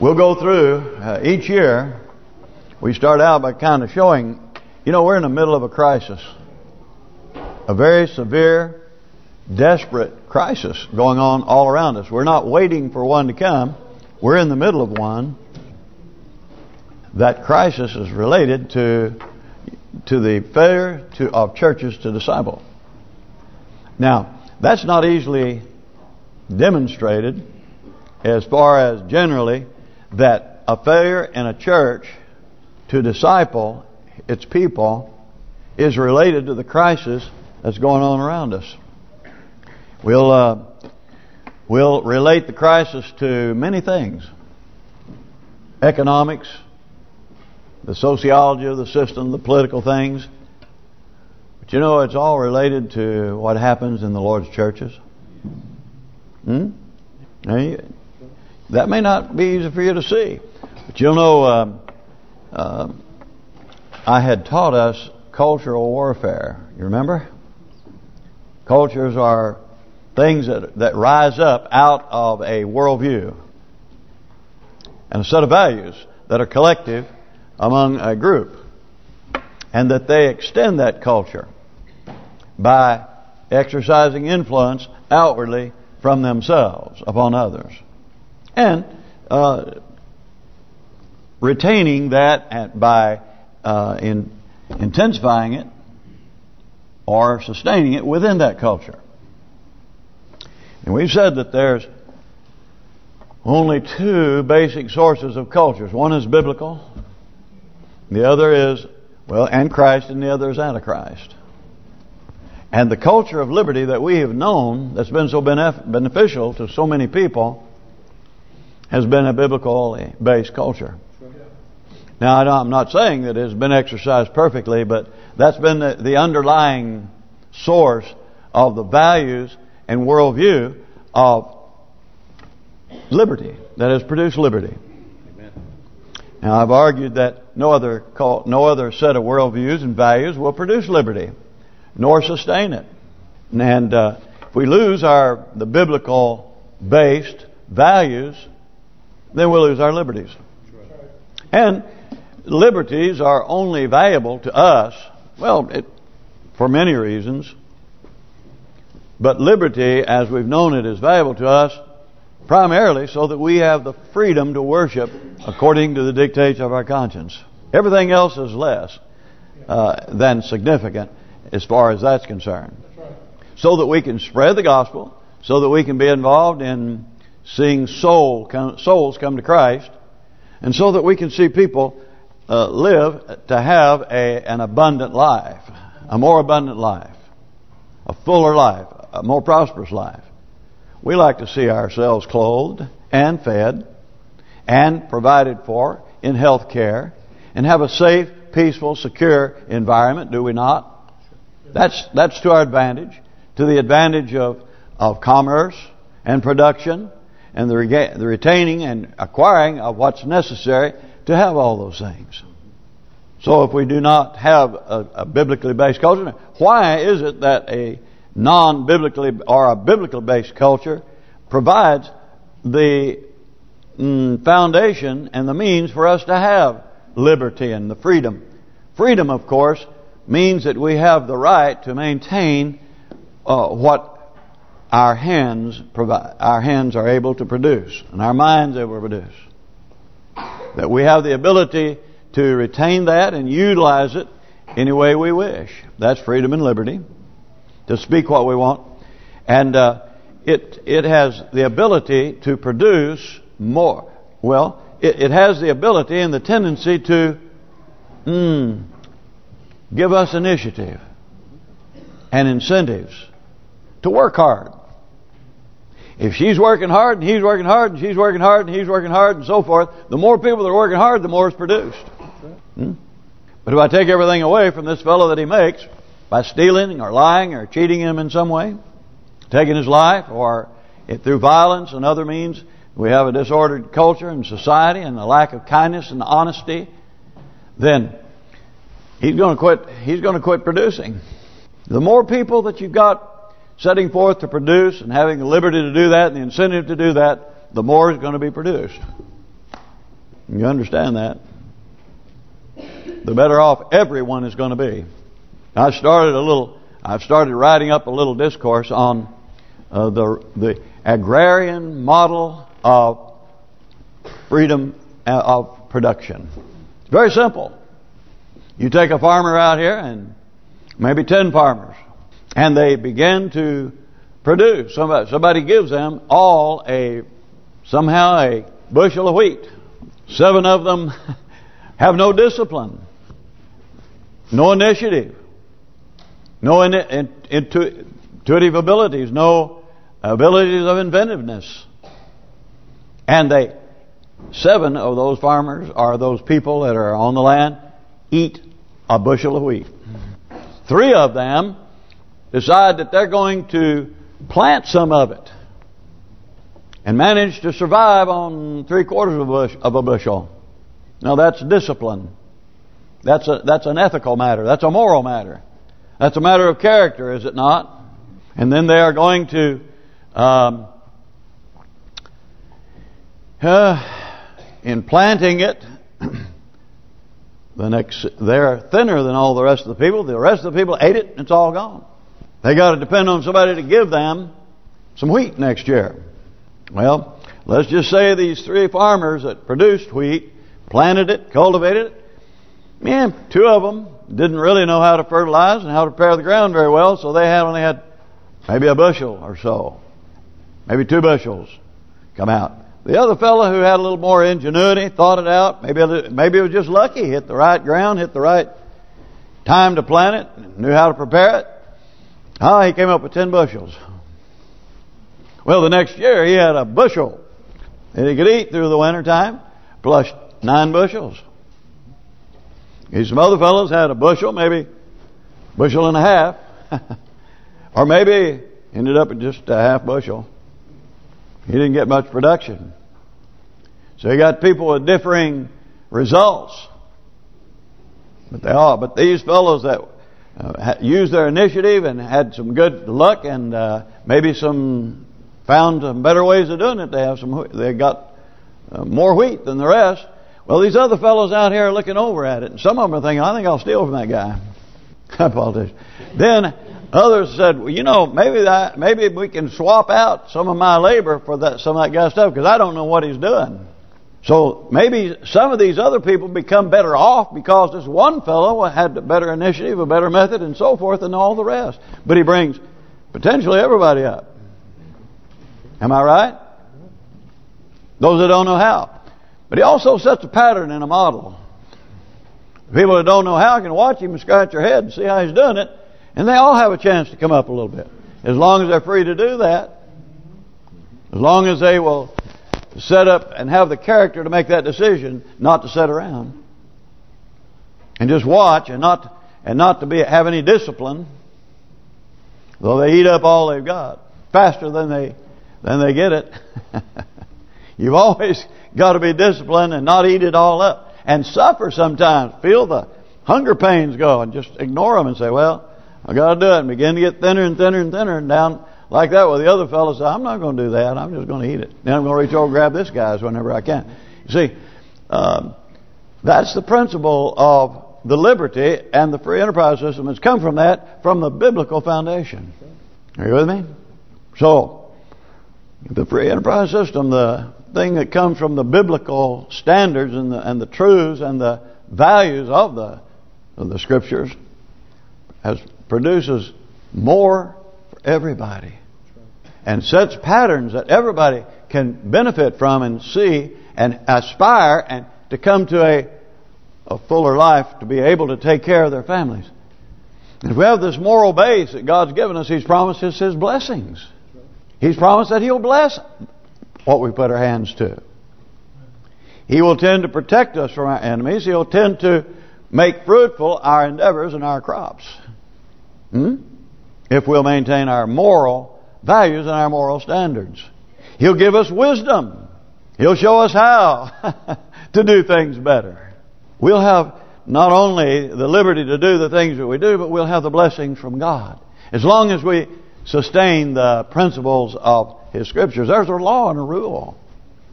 We'll go through uh, each year. We start out by kind of showing, you know, we're in the middle of a crisis. A very severe, desperate crisis going on all around us. We're not waiting for one to come. We're in the middle of one. That crisis is related to to the failure to of churches to disciple. Now, that's not easily demonstrated as far as generally that a failure in a church to disciple its people is related to the crisis that's going on around us. We'll uh, we'll relate the crisis to many things: economics, the sociology of the system, the political things. But you know, it's all related to what happens in the Lord's churches. Hmm? That may not be easy for you to see. But you'll know, uh, uh, I had taught us cultural warfare. You remember? Cultures are things that that rise up out of a worldview and a set of values that are collective among a group and that they extend that culture by exercising influence outwardly from themselves upon others. And uh, retaining that by uh, in intensifying it or sustaining it within that culture. And we've said that there's only two basic sources of cultures. One is biblical. The other is, well, and Christ, and the other is Antichrist. And the culture of liberty that we have known that's been so beneficial to so many people has been a biblically based culture. Now, I'm not saying that it's been exercised perfectly, but that's been the, the underlying source of the values and worldview of liberty that has produced liberty. Amen. Now, I've argued that no other no other set of worldviews and values will produce liberty nor sustain it. And uh, if we lose our the biblical based values, then we'll lose our liberties. And liberties are only valuable to us, well, it, for many reasons. But liberty, as we've known it, is valuable to us primarily so that we have the freedom to worship according to the dictates of our conscience. Everything else is less uh, than significant as far as that's concerned. So that we can spread the gospel, so that we can be involved in seeing soul souls come to Christ, and so that we can see people uh, live to have a an abundant life, a more abundant life, a fuller life, a more prosperous life. We like to see ourselves clothed and fed and provided for in health care and have a safe, peaceful, secure environment, do we not? That's that's to our advantage, to the advantage of of commerce and production, and the, the retaining and acquiring of what's necessary to have all those things. So if we do not have a, a biblically based culture, why is it that a non-biblically or a biblical based culture provides the mm, foundation and the means for us to have liberty and the freedom? Freedom, of course, means that we have the right to maintain uh, what our hands provide, our hands are able to produce, and our minds able to produce. That we have the ability to retain that and utilize it any way we wish. That's freedom and liberty. To speak what we want. And uh, it it has the ability to produce more. Well, it, it has the ability and the tendency to mm, give us initiative and incentives to work hard. If she's working hard and he's working hard and she's working hard and he's working hard and so forth, the more people that are working hard, the more is produced. Hmm? But if I take everything away from this fellow that he makes by stealing or lying or cheating him in some way, taking his life or through violence and other means, we have a disordered culture and society and a lack of kindness and honesty, then he's going to quit. He's going to quit producing. The more people that you've got setting forth to produce and having the liberty to do that and the incentive to do that, the more is going to be produced. You understand that? The better off everyone is going to be. I started a little. I've started writing up a little discourse on uh, the the agrarian model of freedom uh, of production. It's very simple. You take a farmer out here and maybe ten farmers, and they begin to produce. Somebody, somebody gives them all a somehow a bushel of wheat. Seven of them have no discipline, no initiative, no in, in, intuitive abilities, no abilities of inventiveness. And they, seven of those farmers are those people that are on the land, eat a bushel of wheat. Three of them decide that they're going to plant some of it and manage to survive on three quarters of a, bush, of a bushel. Now that's discipline. That's a that's an ethical matter. That's a moral matter. That's a matter of character, is it not? And then they are going to um, uh, in planting it the next they're thinner than all the rest of the people. The rest of the people ate it, it's all gone. They got to depend on somebody to give them some wheat next year. Well, let's just say these three farmers that produced wheat, planted it, cultivated it, man, two of them didn't really know how to fertilize and how to prepare the ground very well, so they had only had maybe a bushel or so, maybe two bushels come out. The other fellow who had a little more ingenuity, thought it out, maybe maybe it was just lucky, hit the right ground, hit the right time to plant it, knew how to prepare it. Ah, he came up with ten bushels. Well, the next year he had a bushel that he could eat through the winter time, plus nine bushels. And some other fellows had a bushel, maybe bushel and a half, or maybe ended up with just a half bushel. He didn't get much production. So you got people with differing results. But they are. But these fellows that uh, used their initiative and had some good luck and uh, maybe some found some better ways of doing it. They have some. They got uh, more wheat than the rest. Well, these other fellows out here are looking over at it, and some of them are thinking, "I think I'll steal from that guy." Politician. Then others said, "Well, you know, maybe that maybe we can swap out some of my labor for that some of that guy's stuff because I don't know what he's doing." So maybe some of these other people become better off because this one fellow had a better initiative, a better method, and so forth than all the rest. But he brings potentially everybody up. Am I right? Those that don't know how. But he also sets a pattern and a model. People that don't know how can watch him and scratch their head and see how he's doing it. And they all have a chance to come up a little bit. As long as they're free to do that. As long as they will set up and have the character to make that decision, not to sit around. And just watch and not and not to be have any discipline. Though they eat up all they've got. Faster than they than they get it. You've always got to be disciplined and not eat it all up. And suffer sometimes. Feel the hunger pains go and just ignore them and say, well, I got to do it. And begin to get thinner and thinner and thinner and down like that. Well, the other fellow said, I'm not going to do that. I'm just going to eat it. Then I'm going to reach over and grab this guy's whenever I can. You see, um, that's the principle of the liberty and the free enterprise system. It's come from that, from the biblical foundation. Are you with me? So, the free enterprise system, the thing that comes from the biblical standards and the and the truths and the values of the of the scriptures, has produces more everybody, and sets patterns that everybody can benefit from and see and aspire and to come to a a fuller life to be able to take care of their families. If we have this moral base that God's given us, He's promised us His blessings. He's promised that He'll bless what we put our hands to. He will tend to protect us from our enemies. He'll tend to make fruitful our endeavors and our crops. Hmm? If we'll maintain our moral values and our moral standards. He'll give us wisdom. He'll show us how to do things better. We'll have not only the liberty to do the things that we do, but we'll have the blessings from God. As long as we sustain the principles of His Scriptures. There's a law and a rule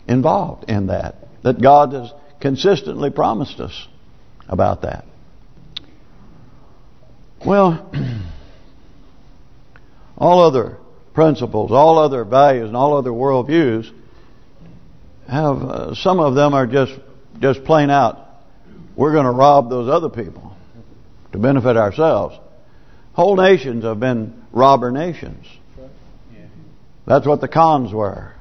involved in that. That God has consistently promised us about that. Well, all other principles, all other values, and all other worldviews have uh, some of them are just just plain out. We're going to rob those other people to benefit ourselves. Whole nations have been robber nations. That's what the Khans were.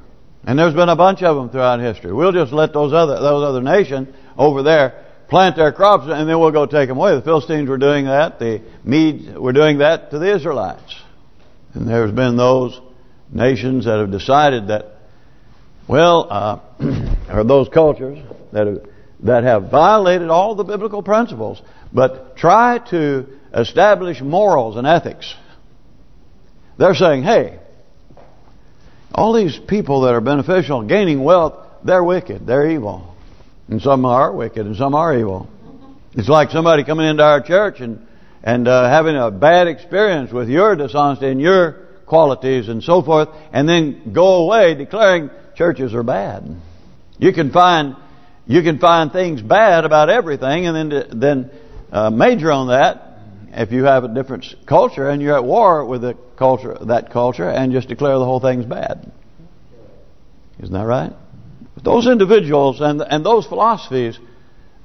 And there's been a bunch of them throughout history. We'll just let those other those other nations over there plant their crops and then we'll go take them away. The Philistines were doing that. The Medes were doing that to the Israelites. And there's been those nations that have decided that, well, uh, or those cultures that have, that have violated all the biblical principles, but try to establish morals and ethics. They're saying, hey, all these people that are beneficial, gaining wealth, they're wicked, they're evil. And some are wicked and some are evil. It's like somebody coming into our church and and uh, having a bad experience with your dishonesty and your qualities and so forth, and then go away declaring churches are bad. You can find you can find things bad about everything, and then then uh, major on that if you have a different culture and you're at war with the culture, that culture, and just declare the whole thing's bad. Isn't that right? But those individuals and and those philosophies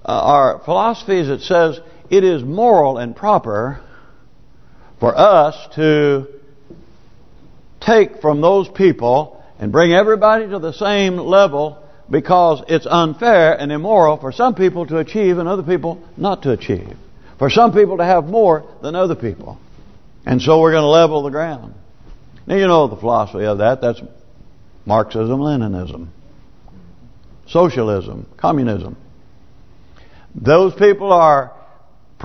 uh, are philosophies that says it is moral and proper for us to take from those people and bring everybody to the same level because it's unfair and immoral for some people to achieve and other people not to achieve. For some people to have more than other people. And so we're going to level the ground. Now you know the philosophy of that. That's Marxism, Leninism, socialism, communism. Those people are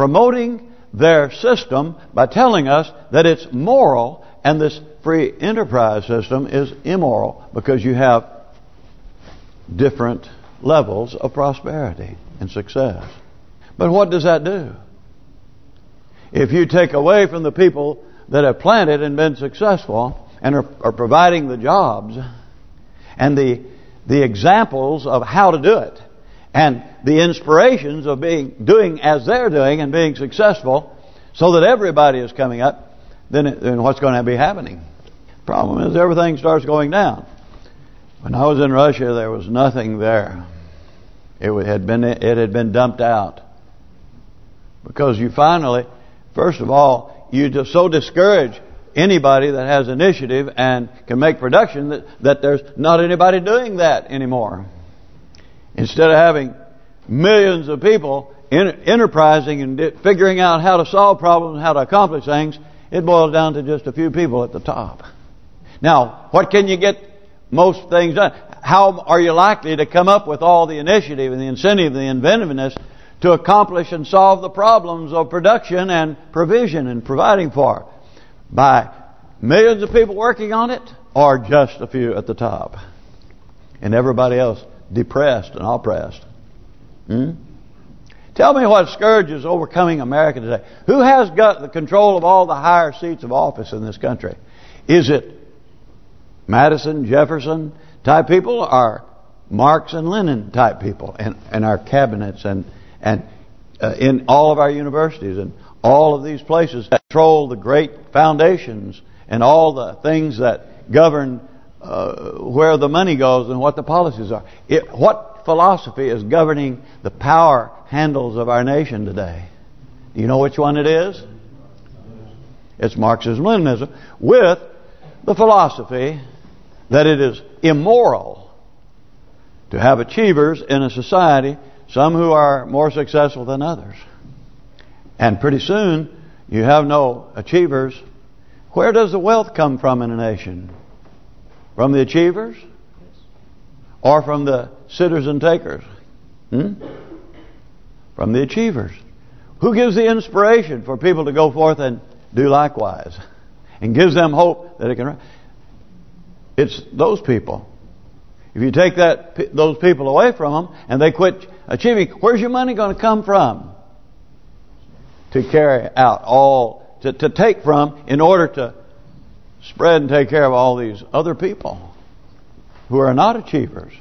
promoting their system by telling us that it's moral and this free enterprise system is immoral because you have different levels of prosperity and success. But what does that do? If you take away from the people that have planted and been successful and are, are providing the jobs and the the examples of how to do it and the inspirations of being doing as they're doing and being successful so that everybody is coming up, then, it, then what's going to be happening? Problem is everything starts going down. When I was in Russia, there was nothing there. It had been it had been dumped out because you finally, first of all, you just so discourage anybody that has initiative and can make production that that there's not anybody doing that anymore. Instead of having millions of people enterprising and figuring out how to solve problems, and how to accomplish things, it boils down to just a few people at the top. Now, what can you get most things done? How are you likely to come up with all the initiative and the incentive and the inventiveness to accomplish and solve the problems of production and provision and providing for? By millions of people working on it or just a few at the top? And everybody else depressed and oppressed. Hmm? Tell me what scourge is overcoming America today. Who has got the control of all the higher seats of office in this country? Is it Madison, Jefferson type people or Marx and Lenin type people in, in our cabinets and and uh, in all of our universities and all of these places that control the great foundations and all the things that govern uh, where the money goes and what the policies are. It, what philosophy is governing the power handles of our nation today? Do you know which one it is? It's Marxism-Leninism with the philosophy that it is immoral to have achievers in a society, some who are more successful than others. And pretty soon, you have no achievers. Where does the wealth come from in a nation? From the achievers? Or from the sitters and takers? Hmm? From the achievers. Who gives the inspiration for people to go forth and do likewise? And gives them hope that it can... It's those people. If you take that those people away from them and they quit achieving, where's your money going to come from? To carry out all, to, to take from in order to spread and take care of all these other people who are not achievers.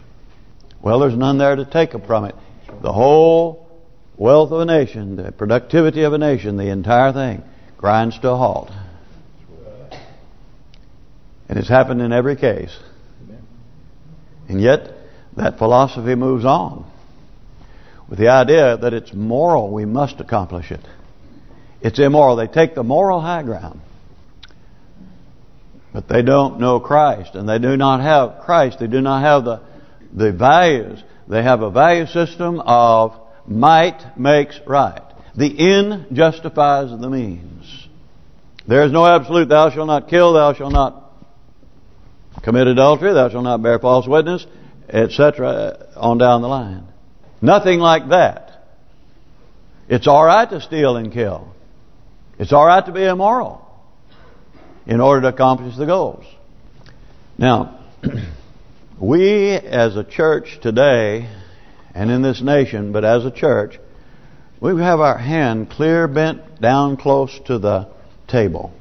Well, there's none there to take them from it. the whole wealth of a nation, the productivity of a nation, the entire thing grinds to a halt. And it's happened in every case. And yet, that philosophy moves on with the idea that it's moral, we must accomplish it. It's immoral. They take the moral high ground. But they don't know Christ, and they do not have Christ. They do not have the the values. They have a value system of might makes right. The end justifies the means. There is no absolute, thou shalt not kill, thou shalt not commit adultery, thou shalt not bear false witness, etc. on down the line. Nothing like that. It's all right to steal and kill. It's all right to be immoral in order to accomplish the goals. Now, we as a church today, and in this nation, but as a church, we have our hand clear bent down close to the table.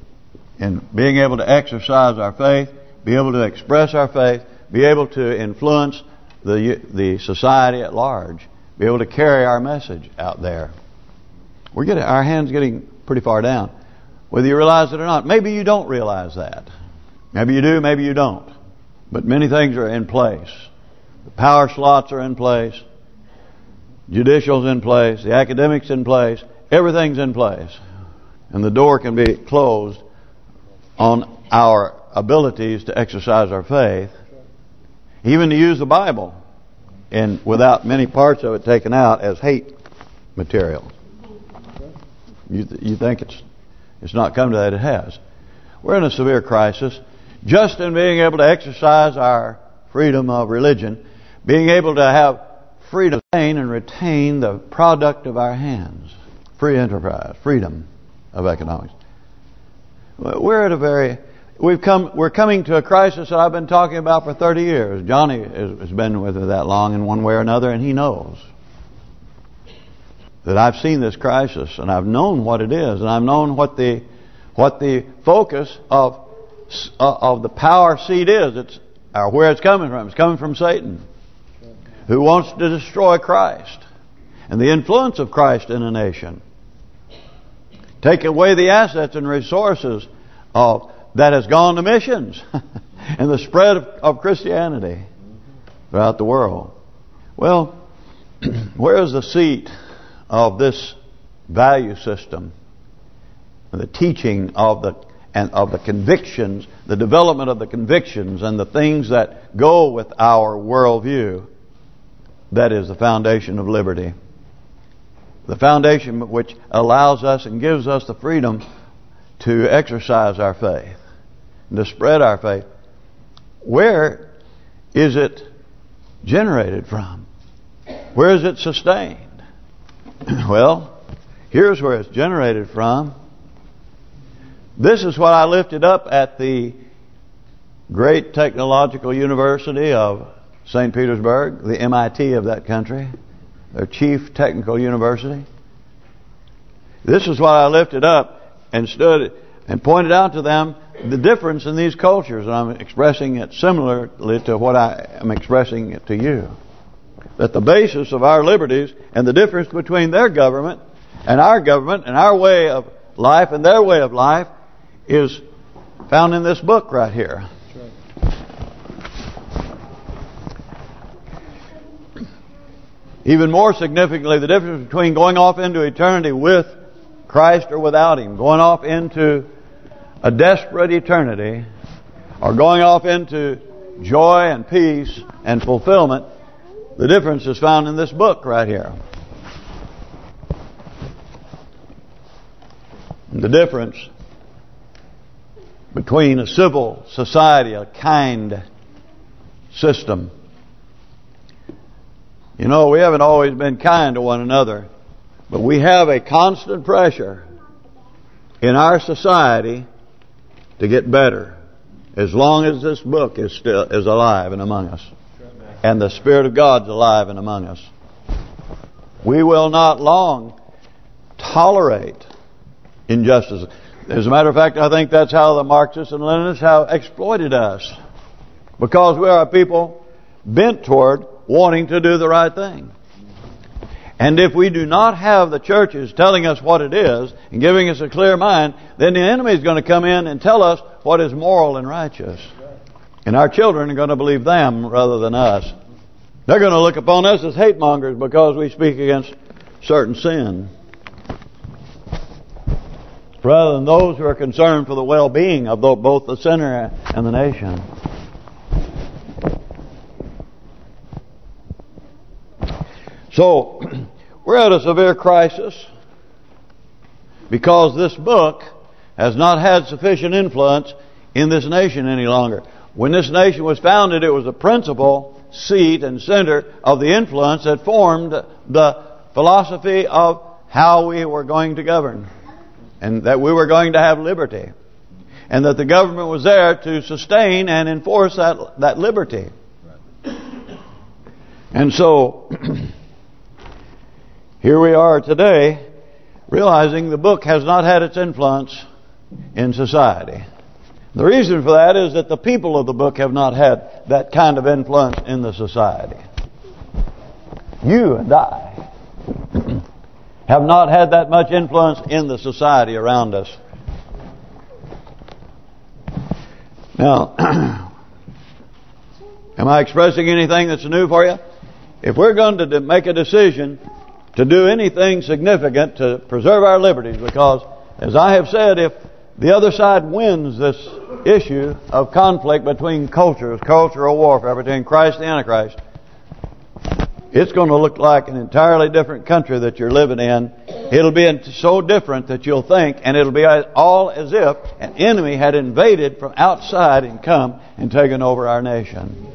And being able to exercise our faith, be able to express our faith, be able to influence the the society at large, be able to carry our message out there. We're getting our hands getting pretty far down, whether you realize it or not. Maybe you don't realize that. Maybe you do, maybe you don't. But many things are in place. The power slots are in place. Judicial's in place. The academics in place. Everything's in place. And the door can be closed on our abilities to exercise our faith. Even to use the Bible. And without many parts of it taken out as hate material. You th you think it's it's not come to that? It has. We're in a severe crisis just in being able to exercise our freedom of religion, being able to have freedom to and retain the product of our hands, free enterprise, freedom of economics. We're at a very we've come we're coming to a crisis that I've been talking about for 30 years. Johnny has been with me that long in one way or another, and he knows that I've seen this crisis and I've known what it is, and I've known what the what the focus of uh, of the power seed is. It's or where it's coming from. It's coming from Satan, who wants to destroy Christ and the influence of Christ in a nation. Take away the assets and resources of that has gone to missions and the spread of, of Christianity throughout the world. Well, where is the seat of this value system? The teaching of the and of the convictions, the development of the convictions and the things that go with our worldview, that is the foundation of liberty. The foundation which allows us and gives us the freedom to exercise our faith, and to spread our faith. Where is it generated from? Where is it sustained? well, here's where it's generated from. This is what I lifted up at the great technological university of St. Petersburg, the MIT of that country, their chief technical university. This is what I lifted up and stood and pointed out to them the difference in these cultures. And I'm expressing it similarly to what I am expressing it to you. That the basis of our liberties and the difference between their government and our government and our way of life and their way of life is found in this book right here. Even more significantly, the difference between going off into eternity with Christ or without Him, going off into a desperate eternity, or going off into joy and peace and fulfillment, the difference is found in this book right here. The difference between a civil society, a kind system. You know, we haven't always been kind to one another, but we have a constant pressure in our society to get better as long as this book is still is alive and among us and the Spirit of God's alive and among us. We will not long tolerate injustice. As a matter of fact, I think that's how the Marxists and Leninists have exploited us. Because we are a people bent toward wanting to do the right thing. And if we do not have the churches telling us what it is and giving us a clear mind, then the enemy is going to come in and tell us what is moral and righteous. And our children are going to believe them rather than us. They're going to look upon us as hate mongers because we speak against certain sin. Rather than those who are concerned for the well-being of both the sinner and the nation. So, we're at a severe crisis because this book has not had sufficient influence in this nation any longer. When this nation was founded, it was the principal seat and center of the influence that formed the philosophy of how we were going to govern. And that we were going to have liberty. And that the government was there to sustain and enforce that that liberty. And so, here we are today, realizing the book has not had its influence in society. The reason for that is that the people of the book have not had that kind of influence in the society. You and I have not had that much influence in the society around us. Now, am I expressing anything that's new for you? If we're going to make a decision to do anything significant to preserve our liberties, because, as I have said, if the other side wins this issue of conflict between cultures, cultural warfare between Christ and Antichrist, it's going to look like an entirely different country that you're living in. It'll be so different that you'll think, and it'll be all as if an enemy had invaded from outside and come and taken over our nation.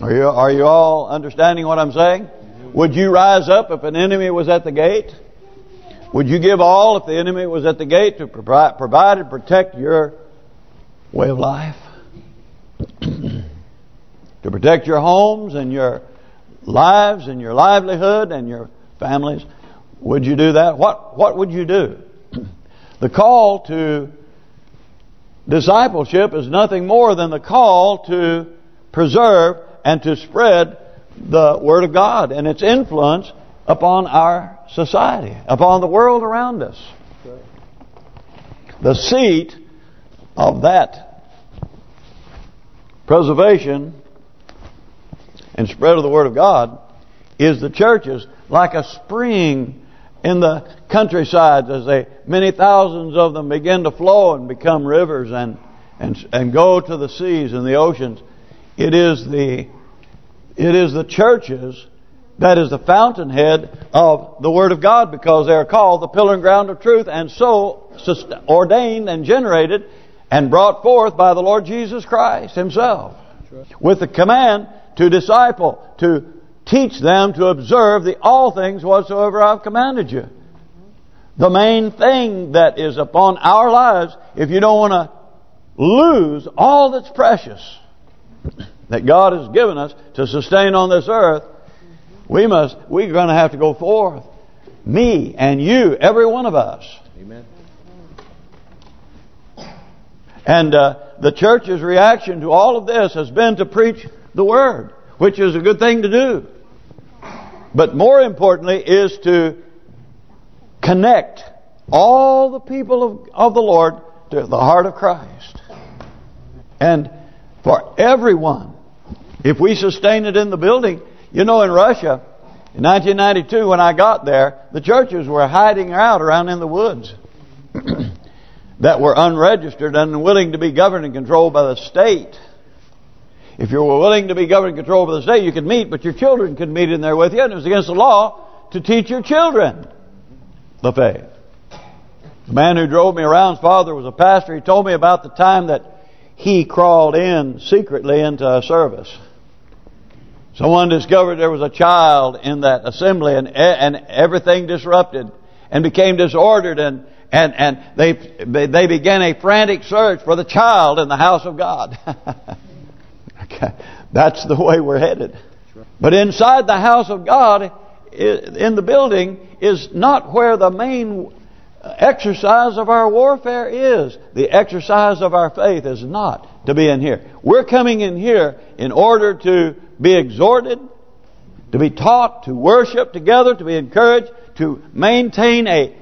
Are you are you all understanding what I'm saying? Would you rise up if an enemy was at the gate? Would you give all if the enemy was at the gate to provide, provide and protect your way of life? to protect your homes and your lives and your livelihood and your families? Would you do that? What What would you do? The call to discipleship is nothing more than the call to preserve and to spread the Word of God and its influence upon our society, upon the world around us. The seat of that preservation and spread of the Word of God is the churches like a spring in the countryside as they many thousands of them begin to flow and become rivers and and and go to the seas and the oceans. It is the it is the churches that is the fountainhead of the Word of God because they are called the pillar and ground of truth and so ordained and generated and brought forth by the Lord Jesus Christ Himself. With the command to disciple, to teach them to observe the all things whatsoever I've commanded you. The main thing that is upon our lives, if you don't want to lose all that's precious that God has given us to sustain on this earth, we must, we're going to have to go forth. Me and you, every one of us. Amen. And uh, the church's reaction to all of this has been to preach the Word, which is a good thing to do. But more importantly is to connect all the people of, of the Lord to the heart of Christ. And for everyone, if we sustain it in the building, you know, in Russia, in 1992, when I got there, the churches were hiding out around in the woods that were unregistered and unwilling to be governed and controlled by the state. If you were willing to be governed and controlled by the state, you could meet, but your children could meet in there with you, and it was against the law to teach your children the faith. The man who drove me around, his father was a pastor, he told me about the time that he crawled in secretly into a service. Someone discovered there was a child in that assembly and and everything disrupted and became disordered and and and they they began a frantic search for the child in the house of God. okay. That's the way we're headed. But inside the house of God in the building is not where the main exercise of our warfare is. The exercise of our faith is not to be in here. We're coming in here in order to be exhorted, to be taught, to worship together, to be encouraged, to maintain a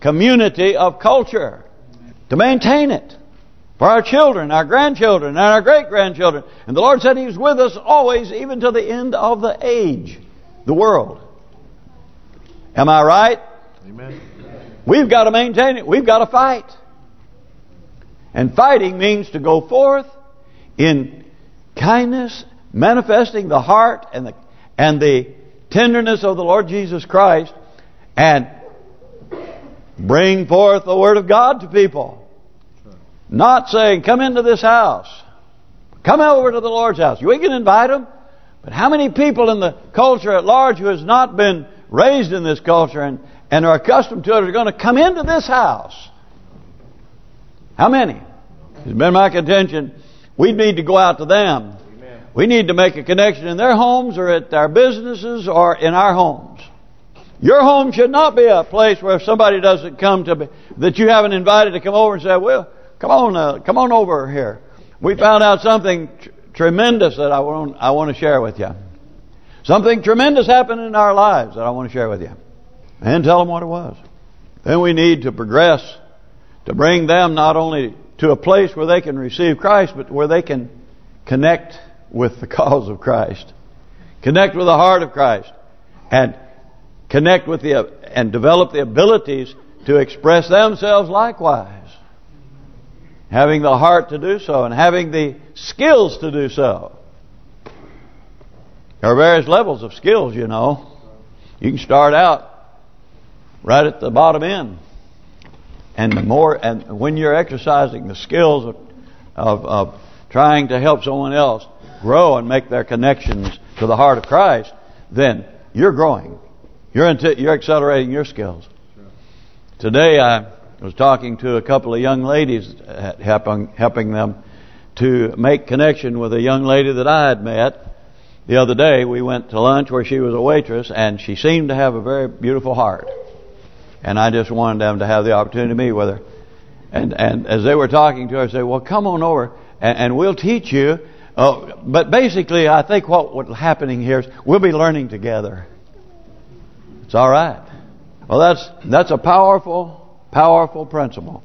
community of culture, to maintain it for our children, our grandchildren, and our great-grandchildren. And the Lord said He was with us always, even to the end of the age, the world. Am I right? Amen. We've got to maintain it. We've got to fight. And fighting means to go forth in kindness, manifesting the heart and the and the tenderness of the Lord Jesus Christ, and bring forth the Word of God to people. Not saying, come into this house. Come over to the Lord's house. We can invite them. But how many people in the culture at large who has not been raised in this culture and, and are accustomed to it are going to come into this house? How many? It's been my contention. We need to go out to them. We need to make a connection in their homes or at our businesses or in our homes. Your home should not be a place where if somebody doesn't come to be, that you haven't invited to come over and say, well, come on, uh, come on over here. We found out something tr tremendous that I want I want to share with you. Something tremendous happened in our lives that I want to share with you. And tell them what it was. Then we need to progress to bring them not only to a place where they can receive Christ, but where they can connect with the cause of Christ. Connect with the heart of Christ. And connect with the and develop the abilities to express themselves likewise. Having the heart to do so and having the skills to do so. There are various levels of skills, you know. You can start out right at the bottom end. And the more, and when you're exercising the skills of, of, of trying to help someone else grow and make their connections to the heart of Christ, then you're growing. You're into, you're accelerating your skills. Today I was talking to a couple of young ladies, helping helping them to make connection with a young lady that I had met the other day. We went to lunch where she was a waitress, and she seemed to have a very beautiful heart. And I just wanted them to have the opportunity to meet with her. And and as they were talking to her, I said, well, come on over and, and we'll teach you. Uh, but basically, I think what what's happening here is we'll be learning together. It's all right. Well, that's that's a powerful, powerful principle.